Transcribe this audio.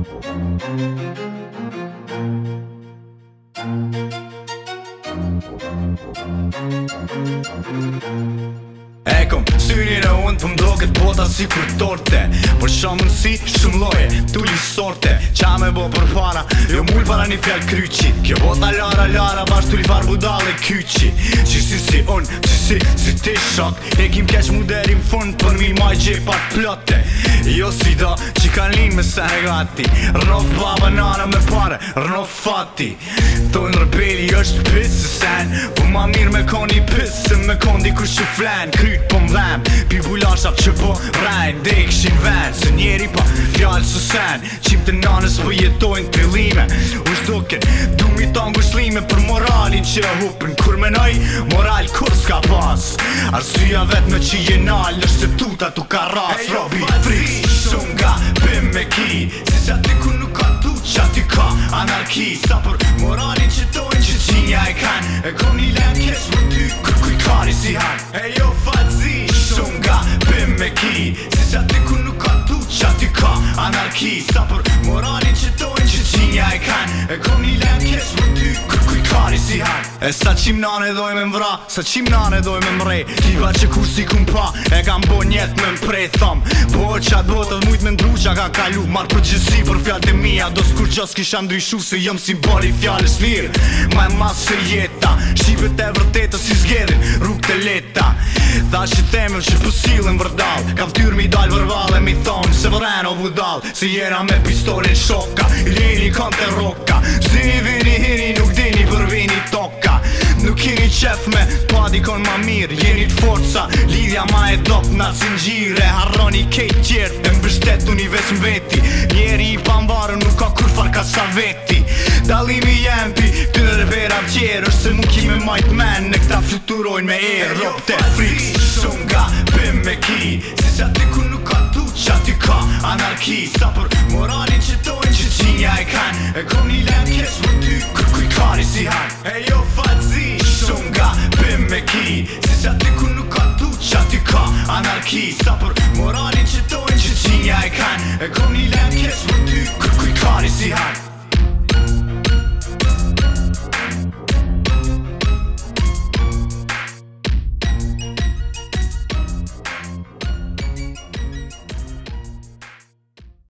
Ekom, syri në unë të mdo këtë bota si për torte Për shumë në si shumë loje, tu sorte Qa me bo për para, jo mull para një fjall kryqi Kjo bota lara lara, bashkë tu një farë budale kryqi Qisi si unë, si ti shok keq mu derim për mi maj si si ti shok E kim keq mu derim fund për mi maj gjej plote Jo si do që kan linë me se gati Rno fa banana me pare, rno fati Tho në rëbili është pisë sen Po ma mirë me koni pisë se me kondi ku shu flen Krytë po mdhem, pi bulashat që po rajnë Dhe i këshin venë, se njeri pa fjallë se sen Qim të nanës po jetojnë të lime U shduken, du mi për morali që e hupin Kur me moral kur s'ka pas Arsia vet me që i nal është se tuta tu ka ras hey, Robi, friks, shumë nga Bim me ki, si që ati ku nuk ka tu Që ati ka anarki Sa për moralin që dojnë që qinja e kan E ko një lem kjes më ty Kër kuj kari si han E hey, jo fatzi, shumë nga Bim me ki, si që ati ku nuk ka tu Që ati ka anarki Sa për moralin që dojnë që qinja e kan E ko një lem kjes më ty kari si hajt E sa qim nane doj me mvra, sa qim nane doj me mrej Kiva që kur si kum pa, e kam bo njet me mprej Tham, po qat botët mujt me ndru qa ka kalu Marë për gjithsi për fjallët e mija Do s'kur gjos kisha ndryshu se jëm simboli fjallës lirë Ma e mas se jeta, shqipet e vërtetës si zgedin Ruk të leta Tha që themëm që pësillën vërdal Ka vtyr mi dal vërval e mi thon Se vërreno vudal Se jera me pistolin shoka Lini kante roka kini qef me Pa po dikon ma mirë, jeni të forca Lidhja ma e top na zingjire Harroni kejt tjerë, e mbështet unë i veç mbeti Njeri i pambarë nuk ka kur far ka sa veti Dalimi jempi, të në revera më është se nuk ki me majt men Në këta fluturojnë me e ropë të friks Shumë nga bim me ki Se që aty ku nuk ka tu, që aty ka anarki Sa për moralin që tojnë që qinja e kanë E kom një lem kjesë më ty kërkuj ka ki Sa për moralin që tojnë që qinja e kanë E kom një lem kesh për ty kari si hanë